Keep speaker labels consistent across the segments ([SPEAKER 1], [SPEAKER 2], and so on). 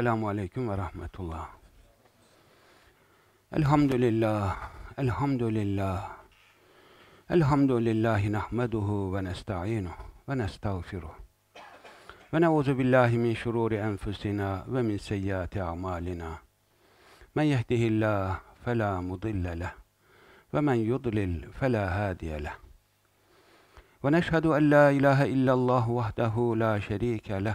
[SPEAKER 1] Selamun Aleyküm ve Rahmetullah. Elhamdülillah, elhamdülillah. Elhamdülillahi nahmeduhu ve nesta'inuhu ve nestağfiruh. Ve ne'udzu billahi min şururi enfusina ve min seyyiati a'malina. Men yehdihillah fela mudille leh ve men yudlil fela hadiye leh. Ve neşhedü en la ilahe illallah vahdehu la şerike leh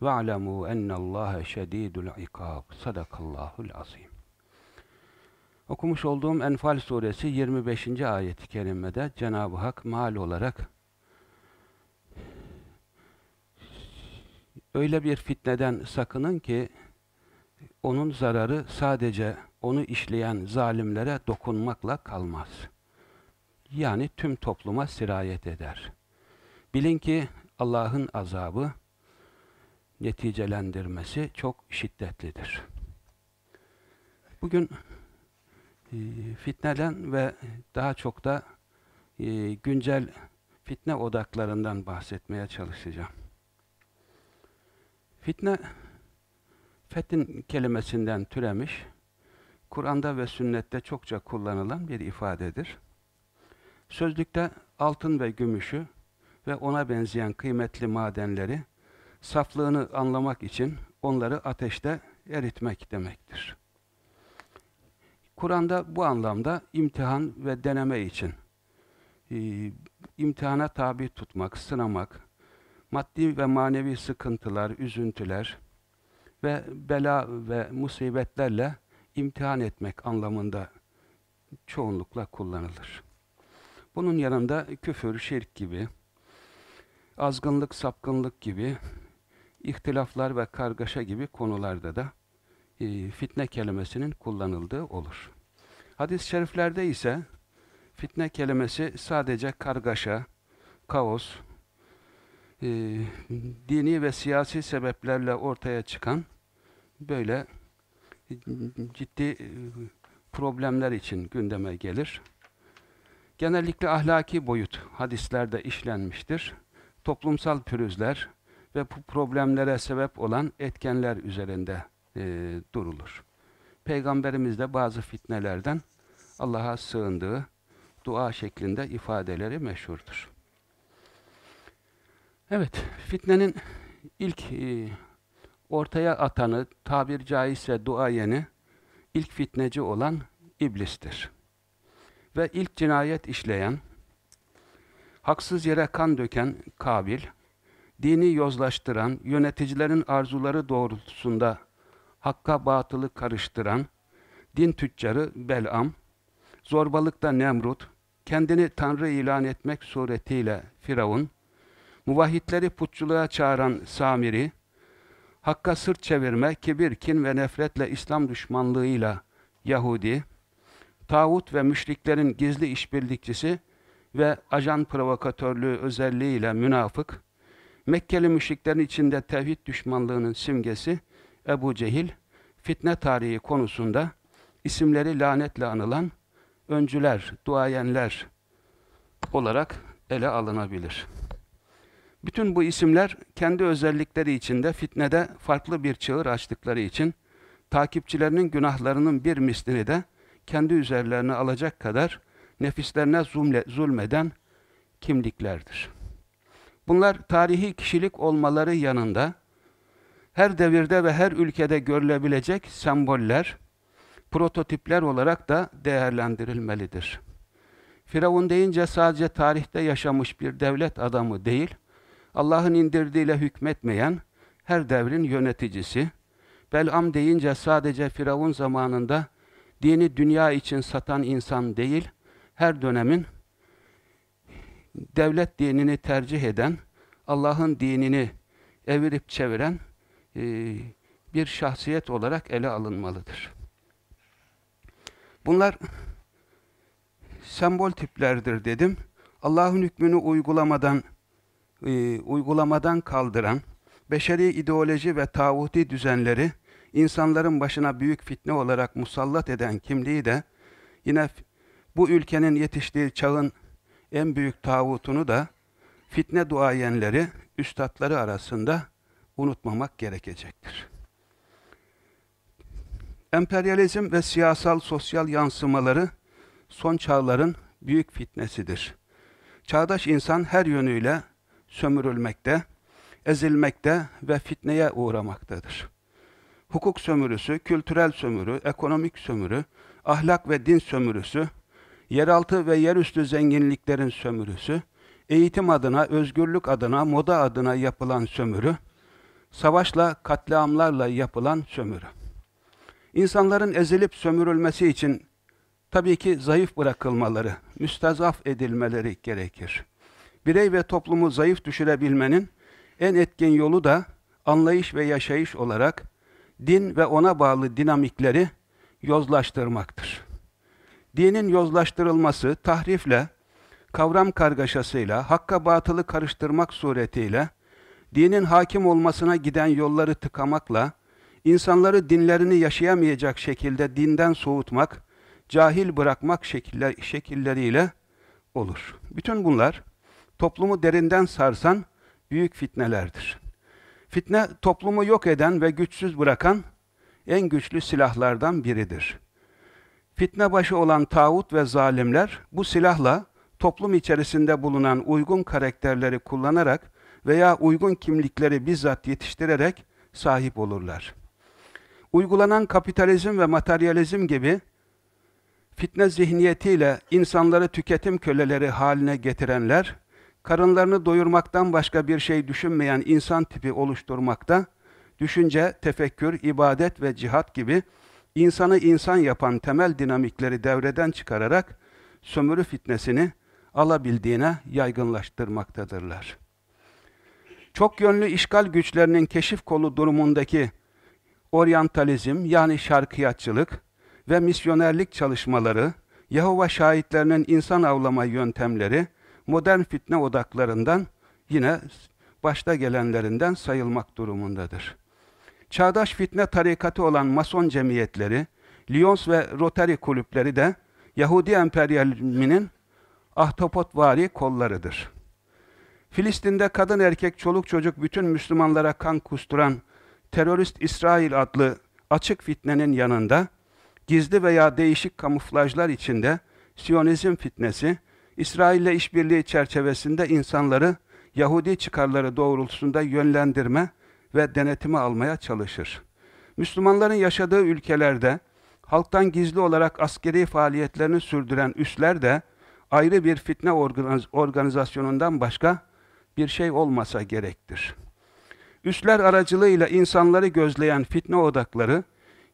[SPEAKER 1] Khâssah ve'alemû ennallâhe şedîdul ikâb. Sadakallahul azim. Okumuş olduğum Enfal suresi 25. ayet-i kerimede Cenab-ı Hak mal olarak öyle bir fitneden sakının ki onun zararı sadece onu işleyen zalimlere dokunmakla kalmaz. Yani tüm topluma sirayet eder. Bilin ki Allah'ın azabı neticelendirmesi çok şiddetlidir. Bugün e, fitneden ve daha çok da e, güncel fitne odaklarından bahsetmeye çalışacağım. Fitne, fetin kelimesinden türemiş, Kur'an'da ve sünnette çokça kullanılan bir ifadedir. Sözlükte altın ve gümüşü ve ona benzeyen kıymetli madenleri saflığını anlamak için onları ateşte eritmek demektir. Kur'an'da bu anlamda imtihan ve deneme için e, imtihana tabi tutmak, sınamak, maddi ve manevi sıkıntılar, üzüntüler ve bela ve musibetlerle imtihan etmek anlamında çoğunlukla kullanılır. Bunun yanında küfür, şirk gibi, azgınlık, sapkınlık gibi, ihtilaflar ve kargaşa gibi konularda da e, fitne kelimesinin kullanıldığı olur. Hadis-i şeriflerde ise fitne kelimesi sadece kargaşa, kaos, e, dini ve siyasi sebeplerle ortaya çıkan böyle ciddi e, problemler için gündeme gelir. Genellikle ahlaki boyut hadislerde işlenmiştir. Toplumsal pürüzler ve bu problemlere sebep olan etkenler üzerinde e, durulur. Peygamberimiz de bazı fitnelerden Allah'a sığındığı dua şeklinde ifadeleri meşhurdur. Evet, fitnenin ilk e, ortaya atanı, tabir caizse duayeni, ilk fitneci olan iblistir. Ve ilk cinayet işleyen, haksız yere kan döken Kabil, dini yozlaştıran, yöneticilerin arzuları doğrultusunda hakka batılı karıştıran, din tüccarı Belam, zorbalıkta Nemrut, kendini Tanrı ilan etmek suretiyle Firavun, muvahhidleri putçuluğa çağıran Samiri, Hakka sırt çevirme, kibir, kin ve nefretle İslam düşmanlığıyla Yahudi, tağut ve müşriklerin gizli işbirlikçisi ve ajan provokatörlüğü özelliğiyle münafık, Mekkeli müşriklerin içinde tevhid düşmanlığının simgesi Ebu Cehil, fitne tarihi konusunda isimleri lanetle anılan öncüler, duayenler olarak ele alınabilir. Bütün bu isimler kendi özellikleri içinde fitnede farklı bir çığır açtıkları için takipçilerinin günahlarının bir mislini de kendi üzerlerine alacak kadar nefislerine zulme, zulmeden kimliklerdir. Bunlar tarihi kişilik olmaları yanında her devirde ve her ülkede görülebilecek semboller, prototipler olarak da değerlendirilmelidir. Firavun deyince sadece tarihte yaşamış bir devlet adamı değil, Allah'ın indirdiğiyle hükmetmeyen her devrin yöneticisi, Bel'am deyince sadece Firavun zamanında dini dünya için satan insan değil, her dönemin devlet dinini tercih eden, Allah'ın dinini evirip çeviren e, bir şahsiyet olarak ele alınmalıdır. Bunlar sembol tiplerdir dedim. Allah'ın hükmünü uygulamadan e, uygulamadan kaldıran beşeri ideoloji ve tağuti düzenleri insanların başına büyük fitne olarak musallat eden kimliği de yine bu ülkenin yetiştiği çağın en büyük tağutunu da fitne duayenleri, üstadları arasında unutmamak gerekecektir. Emperyalizm ve siyasal sosyal yansımaları son çağların büyük fitnesidir. Çağdaş insan her yönüyle sömürülmekte, ezilmekte ve fitneye uğramaktadır. Hukuk sömürüsü, kültürel sömürü, ekonomik sömürü, ahlak ve din sömürüsü, yeraltı ve yerüstü zenginliklerin sömürüsü, eğitim adına, özgürlük adına, moda adına yapılan sömürü, savaşla, katliamlarla yapılan sömürü. İnsanların ezilip sömürülmesi için tabii ki zayıf bırakılmaları, müstezaf edilmeleri gerekir. Birey ve toplumu zayıf düşürebilmenin en etkin yolu da anlayış ve yaşayış olarak din ve ona bağlı dinamikleri yozlaştırmaktır. Dinin yozlaştırılması tahrifle, kavram kargaşasıyla, hakka batılı karıştırmak suretiyle, dinin hakim olmasına giden yolları tıkamakla, insanları dinlerini yaşayamayacak şekilde dinden soğutmak, cahil bırakmak şekiller, şekilleriyle olur. Bütün bunlar toplumu derinden sarsan büyük fitnelerdir. Fitne toplumu yok eden ve güçsüz bırakan en güçlü silahlardan biridir. Fitne başı olan tağut ve zalimler bu silahla toplum içerisinde bulunan uygun karakterleri kullanarak veya uygun kimlikleri bizzat yetiştirerek sahip olurlar. Uygulanan kapitalizm ve materyalizm gibi fitne zihniyetiyle insanları tüketim köleleri haline getirenler, karınlarını doyurmaktan başka bir şey düşünmeyen insan tipi oluşturmakta, düşünce, tefekkür, ibadet ve cihat gibi insanı insan yapan temel dinamikleri devreden çıkararak sömürü fitnesini alabildiğine yaygınlaştırmaktadırlar. Çok yönlü işgal güçlerinin keşif kolu durumundaki oryantalizm yani şarkiyatçılık ve misyonerlik çalışmaları, Yahova şahitlerinin insan avlama yöntemleri, modern fitne odaklarından yine başta gelenlerinden sayılmak durumundadır. Çağdaş fitne tarikatı olan Mason cemiyetleri, Lyons ve Rotary kulüpleri de Yahudi emperyalizminin ahtapotvari kollarıdır. Filistin'de kadın erkek çoluk çocuk bütün Müslümanlara kan kusturan terörist İsrail adlı açık fitnenin yanında gizli veya değişik kamuflajlar içinde Siyonizm fitnesi İsrail ile işbirliği çerçevesinde insanları Yahudi çıkarları doğrultusunda yönlendirme ve denetime almaya çalışır. Müslümanların yaşadığı ülkelerde halktan gizli olarak askeri faaliyetlerini sürdüren üsler de ayrı bir fitne organiz organizasyonundan başka bir şey olmasa gerektir. Üsler aracılığıyla insanları gözleyen fitne odakları,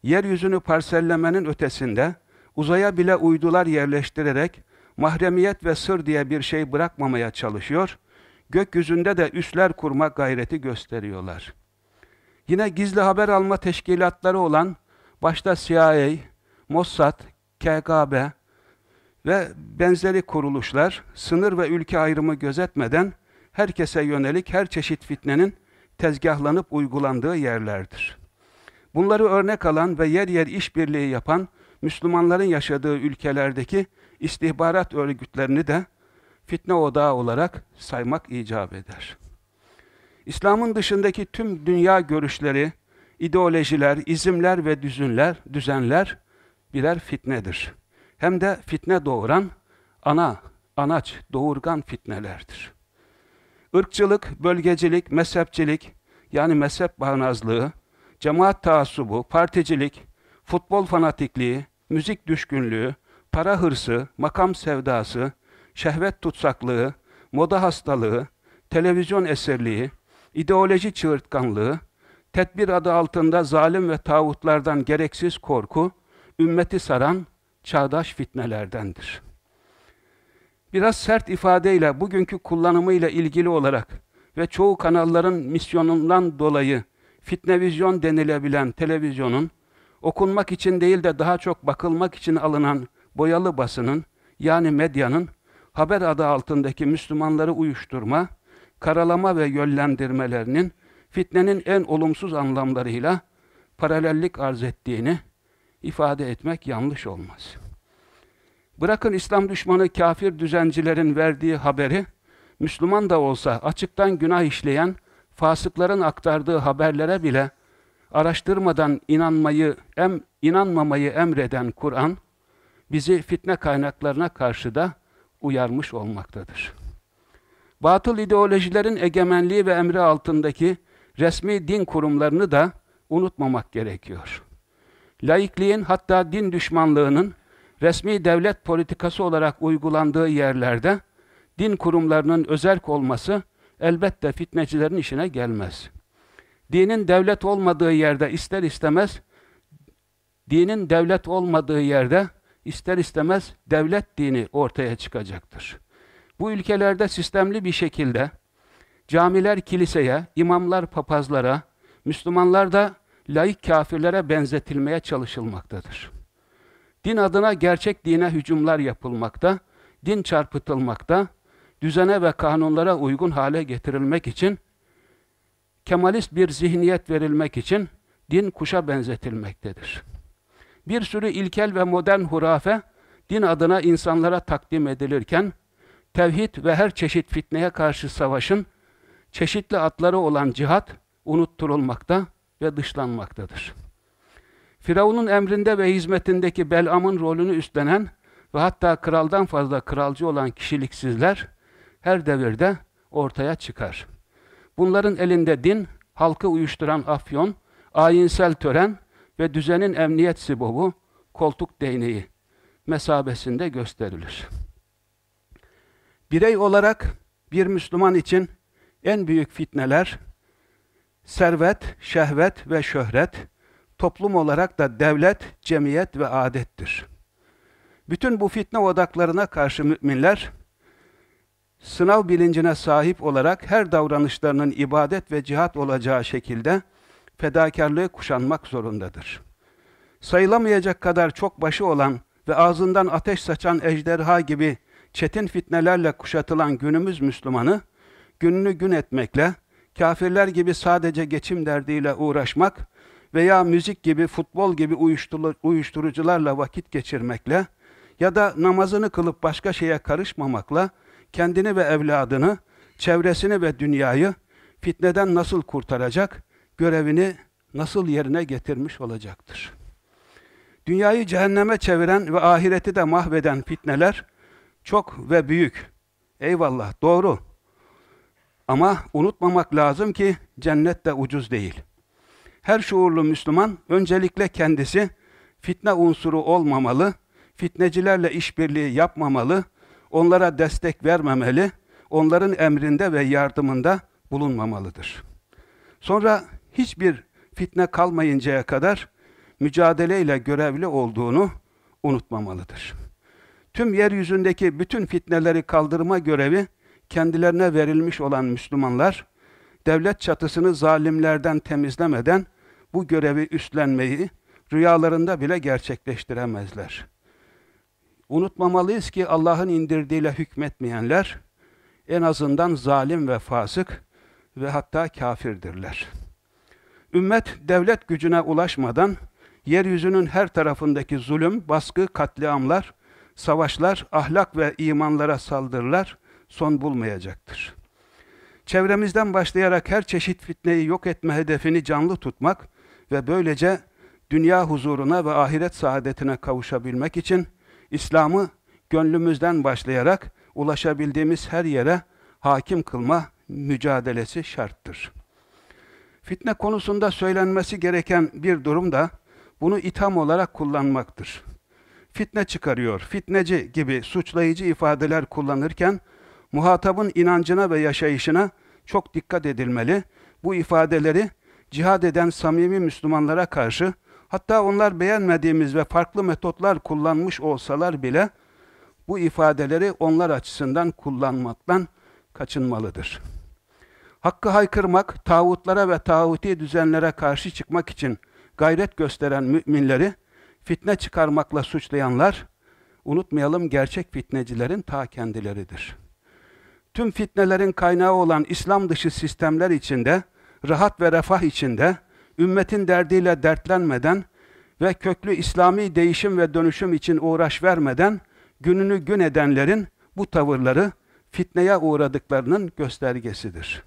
[SPEAKER 1] yeryüzünü parsellemenin ötesinde uzaya bile uydular yerleştirerek mahremiyet ve sır diye bir şey bırakmamaya çalışıyor, gökyüzünde de üsler kurma gayreti gösteriyorlar. Yine gizli haber alma teşkilatları olan başta CIA, Mossad, KGB ve benzeri kuruluşlar sınır ve ülke ayrımı gözetmeden herkese yönelik her çeşit fitnenin tezgahlanıp uygulandığı yerlerdir. Bunları örnek alan ve yer yer işbirliği yapan Müslümanların yaşadığı ülkelerdeki istihbarat örgütlerini de fitne odağı olarak saymak icap eder. İslam'ın dışındaki tüm dünya görüşleri, ideolojiler, izimler ve düzünler, düzenler birer fitnedir. Hem de fitne doğuran ana, anaç, doğurgan fitnelerdir. Irkçılık, bölgecilik, mezhepçilik, yani mezhep bağnazlığı, cemaat taassubu, particilik, futbol fanatikliği, müzik düşkünlüğü, para hırsı, makam sevdası, şehvet tutsaklığı, moda hastalığı, televizyon eserliği, ideoloji çığırtkanlığı, tedbir adı altında zalim ve tağutlardan gereksiz korku, ümmeti saran çağdaş fitnelerdendir. Biraz sert ifadeyle bugünkü kullanımıyla ilgili olarak ve çoğu kanalların misyonundan dolayı fitnevizyon denilebilen televizyonun, okunmak için değil de daha çok bakılmak için alınan boyalı basının, yani medyanın, haber adı altındaki Müslümanları uyuşturma, karalama ve yönlendirmelerinin fitnenin en olumsuz anlamlarıyla paralellik arz ettiğini ifade etmek yanlış olmaz. Bırakın İslam düşmanı kafir düzencilerin verdiği haberi, Müslüman da olsa açıktan günah işleyen fasıkların aktardığı haberlere bile araştırmadan inanmayı, em, inanmamayı emreden Kur'an, bizi fitne kaynaklarına karşı da uyarmış olmaktadır. Batıl ideolojilerin egemenliği ve emri altındaki resmi din kurumlarını da unutmamak gerekiyor. Laikliğin hatta din düşmanlığının resmi devlet politikası olarak uygulandığı yerlerde din kurumlarının özerk olması elbette fitnecilerin işine gelmez. Dinin devlet olmadığı yerde ister istemez dinin devlet olmadığı yerde ister istemez devlet dini ortaya çıkacaktır. Bu ülkelerde sistemli bir şekilde camiler kiliseye, imamlar papazlara, Müslümanlar da laik kafirlere benzetilmeye çalışılmaktadır. Din adına gerçek dine hücumlar yapılmakta, din çarpıtılmakta, düzene ve kanunlara uygun hale getirilmek için, kemalist bir zihniyet verilmek için din kuşa benzetilmektedir. Bir sürü ilkel ve modern hurafe, din adına insanlara takdim edilirken, tevhid ve her çeşit fitneye karşı savaşın çeşitli atları olan cihat unutturulmakta ve dışlanmaktadır. Firavun'un emrinde ve hizmetindeki Belam'ın rolünü üstlenen ve hatta kraldan fazla kralcı olan kişiliksizler her devirde ortaya çıkar. Bunların elinde din, halkı uyuşturan afyon, ayinsel tören ve düzenin emniyet sibobu, koltuk değneği mesabesinde gösterilir. Birey olarak bir Müslüman için en büyük fitneler, servet, şehvet ve şöhret, toplum olarak da devlet, cemiyet ve adettir. Bütün bu fitne odaklarına karşı müminler, sınav bilincine sahip olarak her davranışlarının ibadet ve cihat olacağı şekilde fedakarlığı kuşanmak zorundadır. Sayılamayacak kadar çok başı olan ve ağzından ateş saçan ejderha gibi çetin fitnelerle kuşatılan günümüz Müslümanı, gününü gün etmekle, kafirler gibi sadece geçim derdiyle uğraşmak veya müzik gibi, futbol gibi uyuşturucularla vakit geçirmekle ya da namazını kılıp başka şeye karışmamakla kendini ve evladını, çevresini ve dünyayı fitneden nasıl kurtaracak, görevini nasıl yerine getirmiş olacaktır. Dünyayı cehenneme çeviren ve ahireti de mahveden fitneler çok ve büyük. Eyvallah, doğru. Ama unutmamak lazım ki cennet de ucuz değil. Her şuurlu Müslüman öncelikle kendisi fitne unsuru olmamalı, fitnecilerle işbirliği yapmamalı, onlara destek vermemeli, onların emrinde ve yardımında bulunmamalıdır. Sonra hiçbir fitne kalmayıncaya kadar mücadeleyle görevli olduğunu unutmamalıdır. Tüm yeryüzündeki bütün fitneleri kaldırma görevi kendilerine verilmiş olan Müslümanlar, devlet çatısını zalimlerden temizlemeden bu görevi üstlenmeyi rüyalarında bile gerçekleştiremezler. Unutmamalıyız ki Allah'ın indirdiğiyle hükmetmeyenler en azından zalim ve fasık ve hatta kafirdirler. Ümmet devlet gücüne ulaşmadan yeryüzünün her tarafındaki zulüm, baskı, katliamlar, savaşlar, ahlak ve imanlara saldırılar son bulmayacaktır. Çevremizden başlayarak her çeşit fitneyi yok etme hedefini canlı tutmak ve böylece dünya huzuruna ve ahiret saadetine kavuşabilmek için İslam'ı gönlümüzden başlayarak ulaşabildiğimiz her yere hakim kılma mücadelesi şarttır. Fitne konusunda söylenmesi gereken bir durum da bunu itham olarak kullanmaktır. Fitne çıkarıyor, fitneci gibi suçlayıcı ifadeler kullanırken muhatabın inancına ve yaşayışına çok dikkat edilmeli. Bu ifadeleri cihad eden samimi Müslümanlara karşı hatta onlar beğenmediğimiz ve farklı metotlar kullanmış olsalar bile bu ifadeleri onlar açısından kullanmaktan kaçınmalıdır. Hakkı haykırmak, tağutlara ve tağuti düzenlere karşı çıkmak için gayret gösteren müminleri fitne çıkarmakla suçlayanlar, unutmayalım gerçek fitnecilerin ta kendileridir. Tüm fitnelerin kaynağı olan İslam dışı sistemler içinde, rahat ve refah içinde, ümmetin derdiyle dertlenmeden ve köklü İslami değişim ve dönüşüm için uğraş vermeden gününü gün edenlerin bu tavırları fitneye uğradıklarının göstergesidir.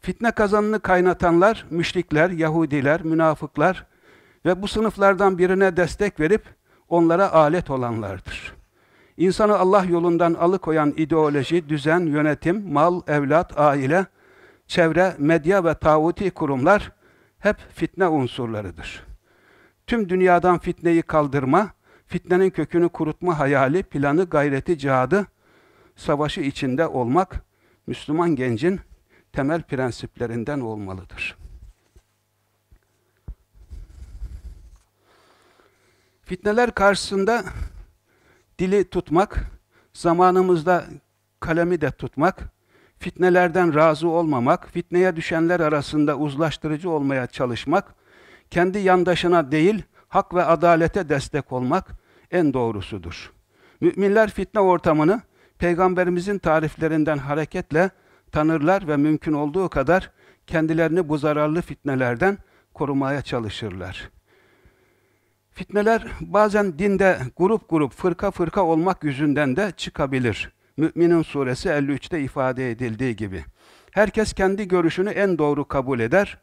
[SPEAKER 1] Fitne kazanını kaynatanlar, müşrikler, Yahudiler, münafıklar ve bu sınıflardan birine destek verip onlara alet olanlardır. İnsanı Allah yolundan alıkoyan ideoloji, düzen, yönetim, mal, evlat, aile, çevre, medya ve tağuti kurumlar hep fitne unsurlarıdır. Tüm dünyadan fitneyi kaldırma, fitnenin kökünü kurutma hayali, planı, gayreti, cihadı, savaşı içinde olmak, Müslüman gencin temel prensiplerinden olmalıdır. Fitneler karşısında dili tutmak, zamanımızda kalemi de tutmak, fitnelerden razı olmamak, fitneye düşenler arasında uzlaştırıcı olmaya çalışmak, kendi yandaşına değil, hak ve adalete destek olmak en doğrusudur. Müminler fitne ortamını Peygamberimizin tariflerinden hareketle tanırlar ve mümkün olduğu kadar kendilerini bu zararlı fitnelerden korumaya çalışırlar. Fitneler bazen dinde grup grup, fırka fırka olmak yüzünden de çıkabilir. Müminin suresi 53'te ifade edildiği gibi. Herkes kendi görüşünü en doğru kabul eder.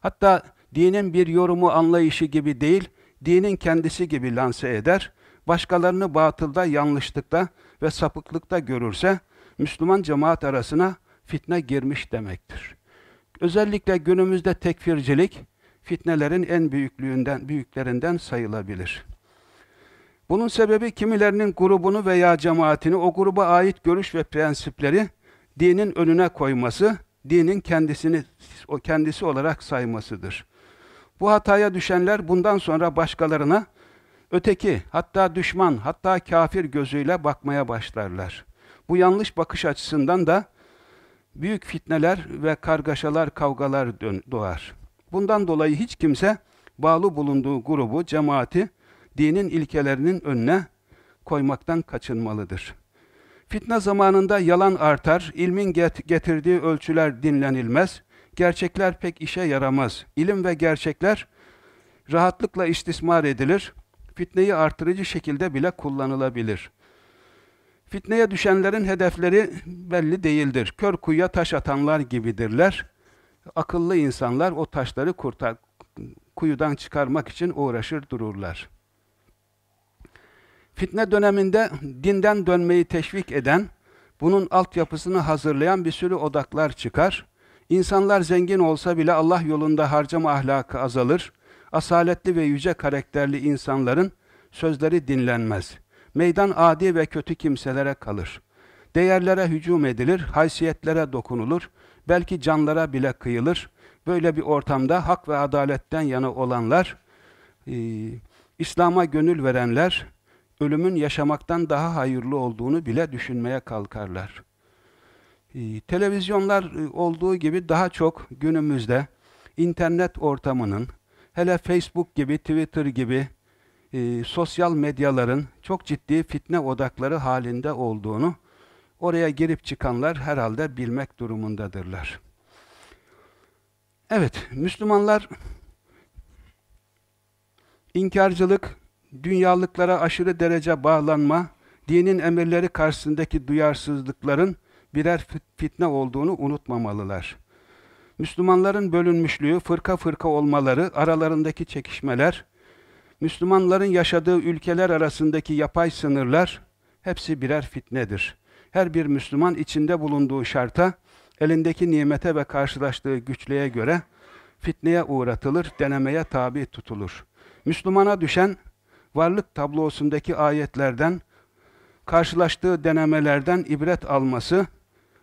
[SPEAKER 1] Hatta dinin bir yorumu anlayışı gibi değil, dinin kendisi gibi lanse eder. Başkalarını batılda, yanlışlıkta ve sapıklıkta görürse, Müslüman cemaat arasına fitne girmiş demektir. Özellikle günümüzde tekfircilik, fitnelerin en büyüklüğünden, büyüklerinden sayılabilir. Bunun sebebi kimilerinin grubunu veya cemaatini o gruba ait görüş ve prensipleri dinin önüne koyması, dinin kendisini o kendisi olarak saymasıdır. Bu hataya düşenler bundan sonra başkalarına öteki, hatta düşman, hatta kafir gözüyle bakmaya başlarlar. Bu yanlış bakış açısından da büyük fitneler ve kargaşalar, kavgalar doğar. Bundan dolayı hiç kimse bağlı bulunduğu grubu, cemaati dinin ilkelerinin önüne koymaktan kaçınmalıdır. Fitne zamanında yalan artar, ilmin getirdiği ölçüler dinlenilmez, gerçekler pek işe yaramaz. İlim ve gerçekler rahatlıkla istismar edilir, fitneyi artırıcı şekilde bile kullanılabilir. Fitneye düşenlerin hedefleri belli değildir. Kör kuyuya taş atanlar gibidirler. Akıllı insanlar o taşları kurtar, kuyudan çıkarmak için uğraşır dururlar. Fitne döneminde dinden dönmeyi teşvik eden, bunun altyapısını hazırlayan bir sürü odaklar çıkar. İnsanlar zengin olsa bile Allah yolunda harcama ahlakı azalır. Asaletli ve yüce karakterli insanların sözleri dinlenmez. Meydan adi ve kötü kimselere kalır. Değerlere hücum edilir, haysiyetlere dokunulur, belki canlara bile kıyılır. Böyle bir ortamda hak ve adaletten yana olanlar, e, İslam'a gönül verenler, ölümün yaşamaktan daha hayırlı olduğunu bile düşünmeye kalkarlar. E, televizyonlar e, olduğu gibi daha çok günümüzde internet ortamının, hele Facebook gibi, Twitter gibi e, sosyal medyaların çok ciddi fitne odakları halinde olduğunu oraya girip çıkanlar herhalde bilmek durumundadırlar. Evet, Müslümanlar inkarcılık, dünyalıklara aşırı derece bağlanma, dinin emirleri karşısındaki duyarsızlıkların birer fitne olduğunu unutmamalılar. Müslümanların bölünmüşlüğü, fırka fırka olmaları, aralarındaki çekişmeler, Müslümanların yaşadığı ülkeler arasındaki yapay sınırlar hepsi birer fitnedir. Her bir Müslüman içinde bulunduğu şarta, elindeki nimete ve karşılaştığı güçlüğe göre fitneye uğratılır, denemeye tabi tutulur. Müslümana düşen varlık tablosundaki ayetlerden, karşılaştığı denemelerden ibret alması,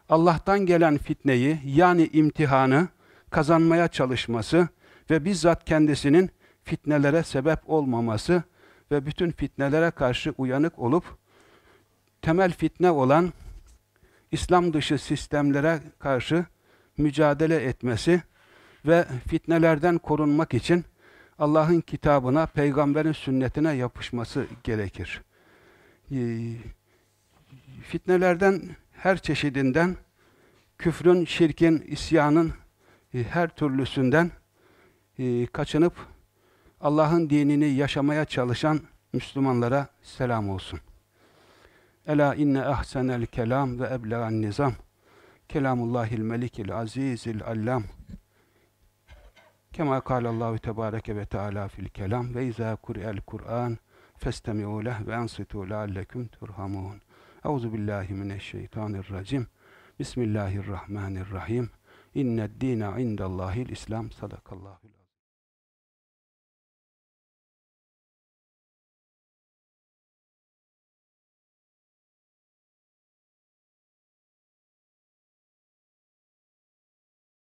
[SPEAKER 1] Allah'tan gelen fitneyi yani imtihanı kazanmaya çalışması ve bizzat kendisinin fitnelere sebep olmaması ve bütün fitnelere karşı uyanık olup temel fitne olan İslam dışı sistemlere karşı mücadele etmesi ve fitnelerden korunmak için Allah'ın kitabına, peygamberin sünnetine yapışması gerekir. Ee, fitnelerden her çeşidinden, küfrün, şirkin, isyanın e, her türlüsünden e, kaçınıp Allah'ın dinini yaşamaya çalışan Müslümanlara selam olsun. Ela inne ahsenel kelam ve eblegan nizam. Kelamullahil melikil azizil allam. Kema kâlallahu tebâreke ve teâlâ fil kelam ve izâ kuri'el Kur'an festemi'û leh ve ansitû leallekum turhamun. Euzu billahi mineşşeytanirracim. Bismillahirrahmanirrahim. İnned dîne indallâhil İslam. Sadakallahu